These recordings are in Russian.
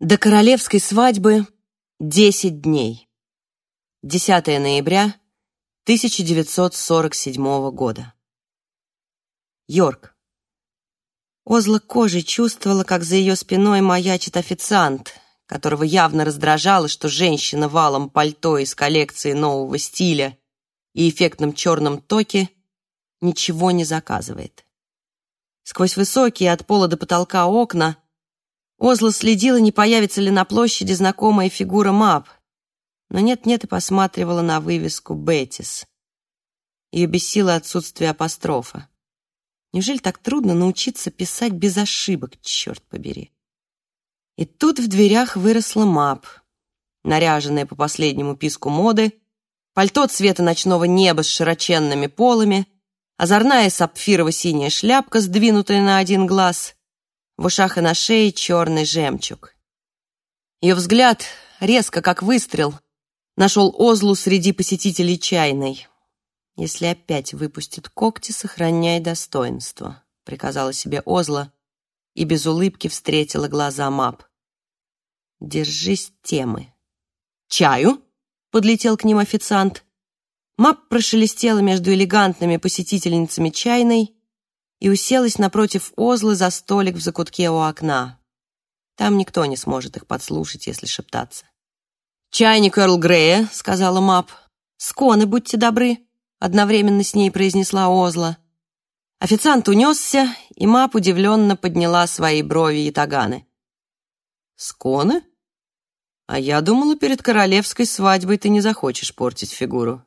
До королевской свадьбы 10 дней. 10 ноября 1947 года. Йорк. Озла кожей чувствовала, как за ее спиной маячит официант, которого явно раздражало, что женщина в алом пальто из коллекции нового стиля и эффектном черном токе ничего не заказывает. Сквозь высокие от пола до потолка окна Озла следила, не появится ли на площади знакомая фигура Мап, но нет-нет и посматривала на вывеску «Бетис». Ее бесило отсутствие апострофа. Неужели так трудно научиться писать без ошибок, черт побери? И тут в дверях выросла Мап, наряженная по последнему писку моды, пальто цвета ночного неба с широченными полами, озорная сапфирово-синяя шляпка, сдвинутая на один глаз, в ушах и на шее черный жемчуг. Ее взгляд, резко как выстрел, нашел Озлу среди посетителей чайной. «Если опять выпустит когти, сохраняй достоинство», — приказала себе Озла и без улыбки встретила глаза Мап. «Держись темы». «Чаю?» — подлетел к ним официант. Мап прошелестела между элегантными посетительницами чайной и уселась напротив Озлы за столик в закутке у окна. Там никто не сможет их подслушать, если шептаться. «Чайник Эрл Грея», — сказала Мап. «Сконы, будьте добры», — одновременно с ней произнесла Озла. Официант унесся, и Мап удивленно подняла свои брови и таганы. «Сконы? А я думала, перед королевской свадьбой ты не захочешь портить фигуру».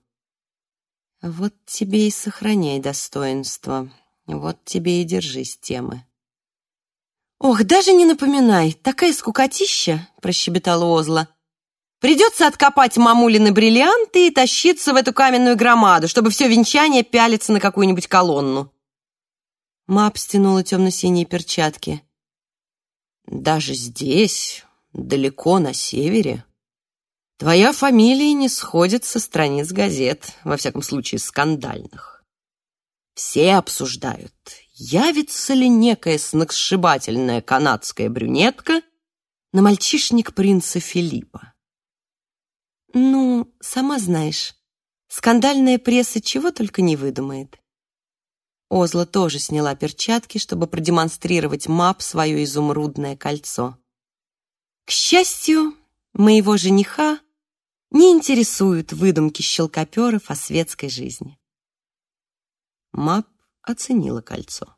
«Вот тебе и сохраняй достоинство», вот тебе и держись темы. «Ох, даже не напоминай, такая скукотища!» — прощебетала Озла. «Придется откопать мамулины бриллианты и тащиться в эту каменную громаду, чтобы все венчание пялиться на какую-нибудь колонну». Мап стянула темно-синие перчатки. «Даже здесь, далеко на севере, твоя фамилия не сходит со страниц газет, во всяком случае скандальных. Все обсуждают, явится ли некая сногсшибательная канадская брюнетка на мальчишник принца Филиппа. Ну, сама знаешь, скандальная пресса чего только не выдумает. Озла тоже сняла перчатки, чтобы продемонстрировать Мап свое изумрудное кольцо. К счастью, моего жениха не интересуют выдумки щелкоперов о светской жизни. Мап оценила кольцо.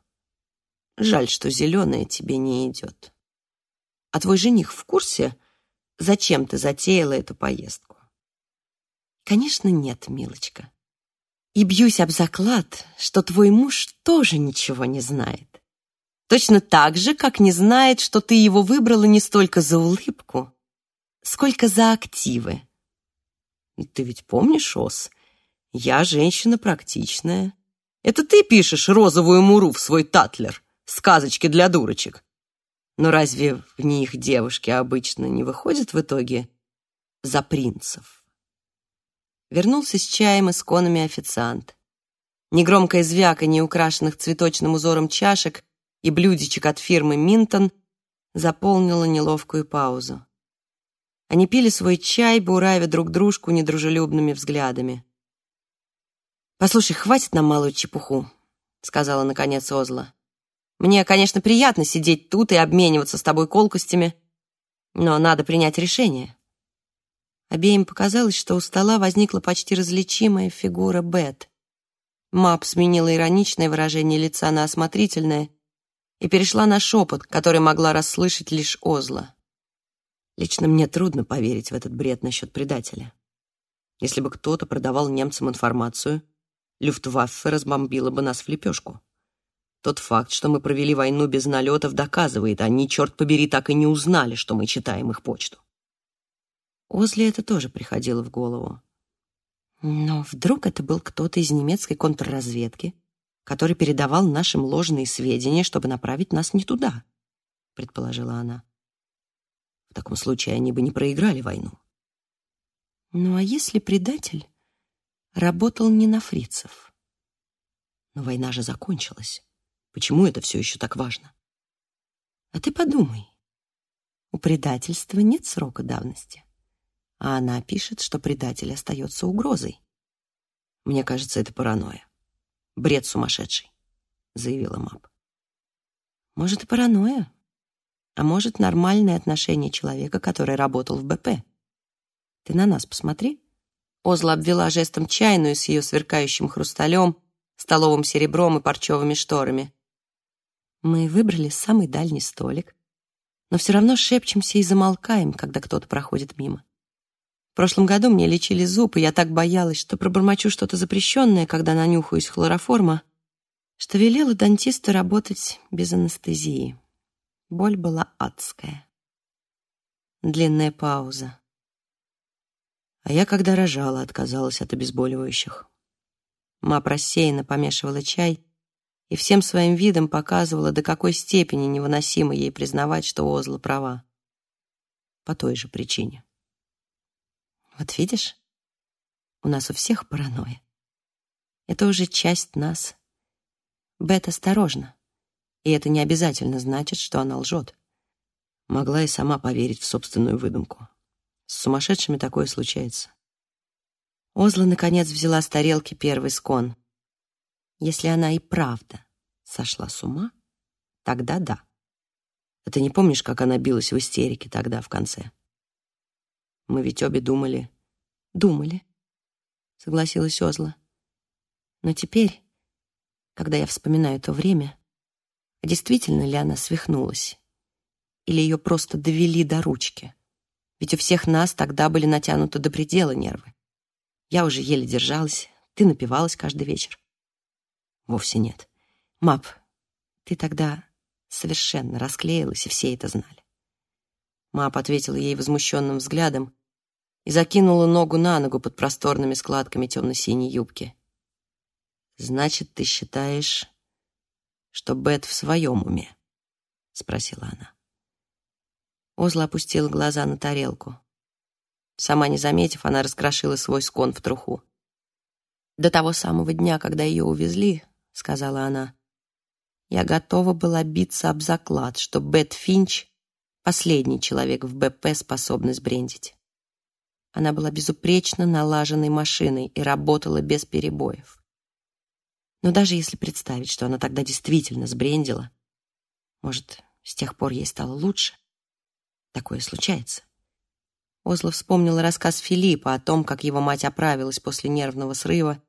Жаль, что зеленое тебе не идет. А твой жених в курсе, зачем ты затеяла эту поездку? Конечно, нет, милочка. И бьюсь об заклад, что твой муж тоже ничего не знает. Точно так же, как не знает, что ты его выбрала не столько за улыбку, сколько за активы. Ты ведь помнишь, Ос, я женщина практичная. Это ты пишешь розовую муру в свой татлер, сказочки для дурочек. Но разве в них девушки обычно не выходят в итоге за принцев? Вернулся с чаем и с конами официант. Негромкое звяканье украшенных цветочным узором чашек и блюдечек от фирмы «Минтон» заполнило неловкую паузу. Они пили свой чай, буравя друг дружку недружелюбными взглядами. «Послушай, хватит нам малую чепуху», — сказала наконец Озла. «Мне, конечно, приятно сидеть тут и обмениваться с тобой колкостями, но надо принять решение». Обеим показалось, что у стола возникла почти различимая фигура Бет. Мап сменила ироничное выражение лица на осмотрительное и перешла на шепот, который могла расслышать лишь Озла. Лично мне трудно поверить в этот бред насчет предателя. Если бы кто-то продавал немцам информацию, Люфтваффе разбомбила бы нас в лепешку. Тот факт, что мы провели войну без налетов, доказывает, они, черт побери, так и не узнали, что мы читаем их почту. Озли это тоже приходило в голову. Но вдруг это был кто-то из немецкой контрразведки, который передавал нашим ложные сведения, чтобы направить нас не туда, предположила она. В таком случае они бы не проиграли войну. Ну а если предатель работал не на фрицев. Но война же закончилась. Почему это все еще так важно? А ты подумай. У предательства нет срока давности. А она пишет, что предатель остается угрозой. Мне кажется, это паранойя. Бред сумасшедший, заявила Мап. Может, и паранойя, а может, нормальное отношение человека, который работал в БП. Ты на нас посмотри. Озла обвела жестом чайную с ее сверкающим хрусталем, столовым серебром и парчевыми шторами. Мы выбрали самый дальний столик, но все равно шепчемся и замолкаем, когда кто-то проходит мимо. В прошлом году мне лечили зуб, и я так боялась, что пробормочу что-то запрещенное, когда нанюхаюсь хлороформа, что велела дантисту работать без анестезии. Боль была адская. Длинная пауза. А я, когда рожала, отказалась от обезболивающих. Мап рассеянно помешивала чай и всем своим видом показывала, до какой степени невыносимо ей признавать, что Озла права. По той же причине. Вот видишь, у нас у всех паранойя. Это уже часть нас. Бет осторожна. И это не обязательно значит, что она лжет. Могла и сама поверить в собственную выдумку. С сумасшедшими такое случается. Озла, наконец, взяла с тарелки первый скон. Если она и правда сошла с ума, тогда да. А ты не помнишь, как она билась в истерике тогда, в конце? Мы ведь обе думали... Думали, согласилась Озла. Но теперь, когда я вспоминаю то время, действительно ли она свихнулась? Или ее просто довели до ручки? Ведь у всех нас тогда были натянуты до предела нервы. Я уже еле держалась, ты напивалась каждый вечер. Вовсе нет. Мап, ты тогда совершенно расклеилась, и все это знали. Мап ответила ей возмущенным взглядом и закинула ногу на ногу под просторными складками темно-синей юбки. «Значит, ты считаешь, что Бет в своем уме?» — спросила она. Озла опустила глаза на тарелку. Сама не заметив, она раскрошила свой скон в труху. «До того самого дня, когда ее увезли, — сказала она, — я готова была биться об заклад, что Бет Финч — последний человек в БП, способный сбрендить. Она была безупречно налаженной машиной и работала без перебоев. Но даже если представить, что она тогда действительно сбрендила, может, с тех пор ей стало лучше? Такое случается. Озла вспомнила рассказ Филиппа о том, как его мать оправилась после нервного срыва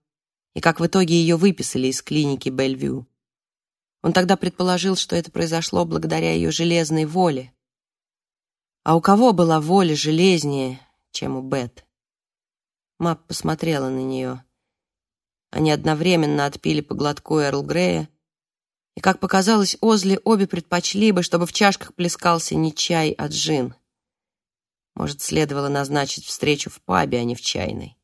и как в итоге ее выписали из клиники Бельвью. Он тогда предположил, что это произошло благодаря ее железной воле. А у кого была воля железнее, чем у Бет? Мап посмотрела на нее. Они одновременно отпили по глотку Эрл Грея, и, как показалось Озли, обе предпочли бы, чтобы в чашках плескался не чай, а джин. Может, следовало назначить встречу в пабе, а не в чайной.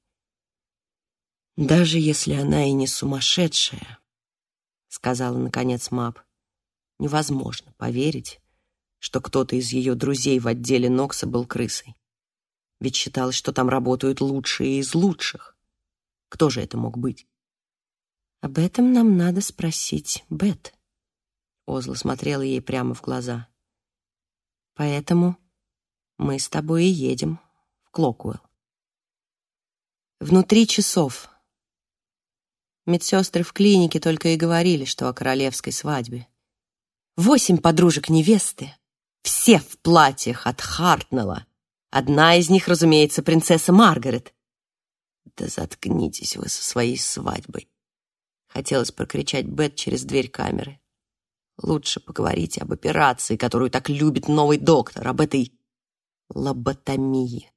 «Даже если она и не сумасшедшая», — сказала, наконец, Мап, — «невозможно поверить, что кто-то из ее друзей в отделе Нокса был крысой. Ведь считалось, что там работают лучшие из лучших. Кто же это мог быть?» «Об этом нам надо спросить Бет», Озла смотрела ей прямо в глаза. «Поэтому мы с тобой и едем в Клокуэлл». Внутри часов. Медсестры в клинике только и говорили, что о королевской свадьбе. Восемь подружек невесты, все в платьях от Хартнелла. Одна из них, разумеется, принцесса Маргарет. «Да заткнитесь вы со своей свадьбой!» Хотелось прокричать Бет через дверь камеры. Лучше поговорите об операции, которую так любит новый доктор, об этой лоботомии.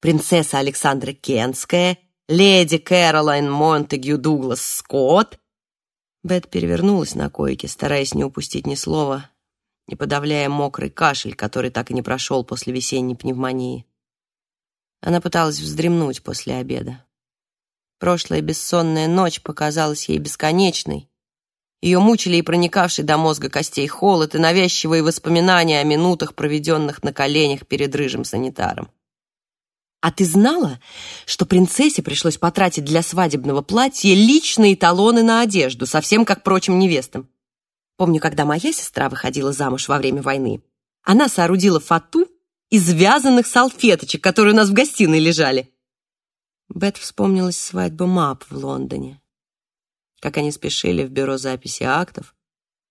Принцесса Александра Кенская, леди Кэролайн Монтегю Дуглас Скотт. Бет перевернулась на койке, стараясь не упустить ни слова, не подавляя мокрый кашель, который так и не прошел после весенней пневмонии. Она пыталась вздремнуть после обеда. Прошлая бессонная ночь показалась ей бесконечной, ее мучили и проникавший до мозга костей холод, и навязчивые воспоминания о минутах, проведенных на коленях перед рыжим санитаром. «А ты знала, что принцессе пришлось потратить для свадебного платья личные талоны на одежду, совсем как прочим невестам? Помню, когда моя сестра выходила замуж во время войны, Она соорудила фату из вязаных салфеточек, которые у нас в гостиной лежали. Бет вспомнилась свадьбу Мап в Лондоне. Как они спешили в бюро записи актов,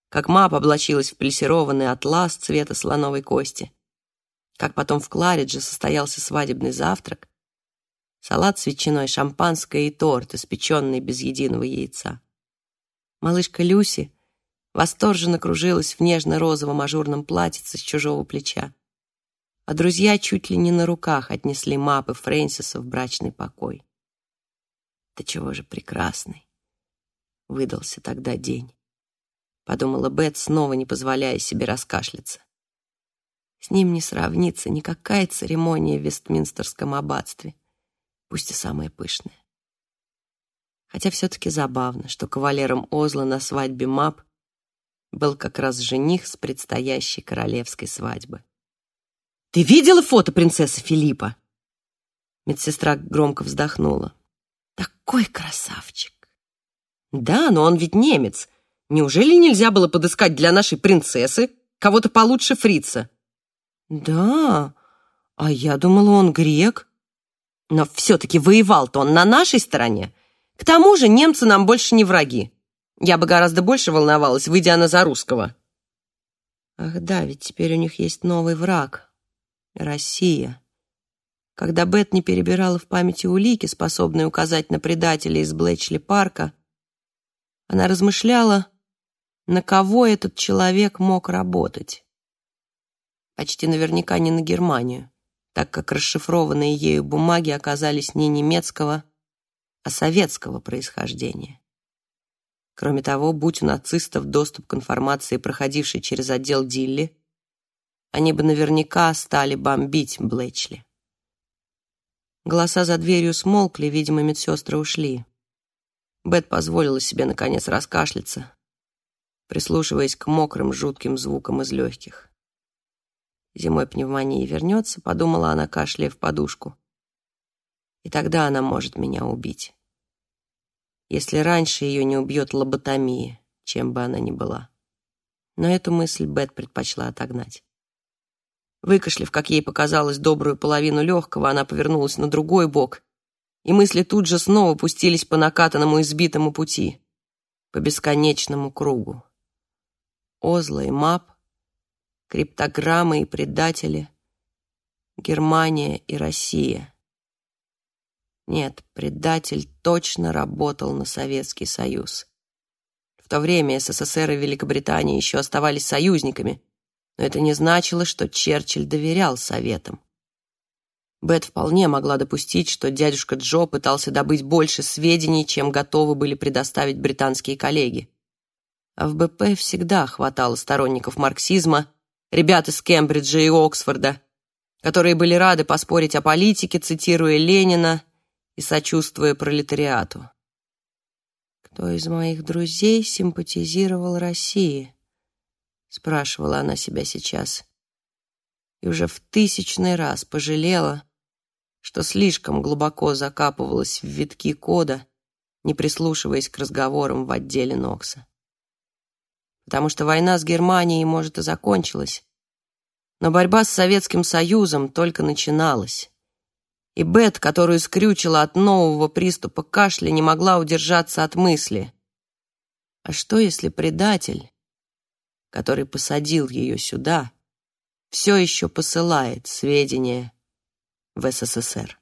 как Мап облачилась в плессированный атлас цвета слоновой кости, как потом в Кларидже состоялся свадебный завтрак, салат с ветчиной, шампанское и торт, испеченный без единого яйца. Малышка Люси восторженно кружилась в нежно-розовом ажурном платьице с чужого плеча а друзья чуть ли не на руках отнесли мапы Фрэнсиса в брачный покой. Да чего же прекрасный выдался тогда день, подумала Бет, снова не позволяя себе раскашляться. С ним не сравнится никакая церемония в Вестминстерском аббатстве, пусть и самая пышная. Хотя все-таки забавно, что кавалером Озла на свадьбе Мап был как раз жених с предстоящей королевской свадьбы. Ты видела фото принцессы Филиппа?» Медсестра громко вздохнула. «Такой красавчик!» «Да, но он ведь немец. Неужели нельзя было подыскать для нашей принцессы кого-то получше фрица?» «Да, а я думала, он грек. Но все-таки воевал-то он на нашей стороне. К тому же немцы нам больше не враги. Я бы гораздо больше волновалась, выйдя она за русского». «Ах да, ведь теперь у них есть новый враг. Россия. Когда Бет не перебирала в памяти улики, способные указать на предателя из Блэчли-парка, она размышляла, на кого этот человек мог работать. Почти наверняка не на Германию, так как расшифрованные ею бумаги оказались не немецкого, а советского происхождения. Кроме того, будь у нацистов доступ к информации, проходившей через отдел Дилли, они бы наверняка стали бомбить Блэчли. Голоса за дверью смолкли, видимо, медсестры ушли. Бет позволила себе, наконец, раскашляться, прислушиваясь к мокрым, жутким звукам из легких. Зимой пневмония вернется, подумала она, кашляя в подушку. И тогда она может меня убить. Если раньше ее не убьет лоботомия, чем бы она ни была. Но эту мысль Бет предпочла отогнать. Выкашлив, как ей показалось, добрую половину легкого, она повернулась на другой бок, и мысли тут же снова пустились по накатанному избитому пути, по бесконечному кругу. Озла и Мап, криптограммы и предатели, Германия и Россия. Нет, предатель точно работал на Советский Союз. В то время СССР и Великобритания еще оставались союзниками — но это не значило, что Черчилль доверял советам. Бет вполне могла допустить, что дядюшка Джо пытался добыть больше сведений, чем готовы были предоставить британские коллеги. А в БП всегда хватало сторонников марксизма, ребят из Кембриджа и Оксфорда, которые были рады поспорить о политике, цитируя Ленина и сочувствуя пролетариату. Кто из моих друзей симпатизировал России? спрашивала она себя сейчас. И уже в тысячный раз пожалела, что слишком глубоко закапывалась в витки кода, не прислушиваясь к разговорам в отделе Нокса. Потому что война с Германией, может, и закончилась, но борьба с Советским Союзом только начиналась. И Бет, которую скрючила от нового приступа кашля, не могла удержаться от мысли. А что, если предатель который посадил ее сюда, все еще посылает сведения в СССР.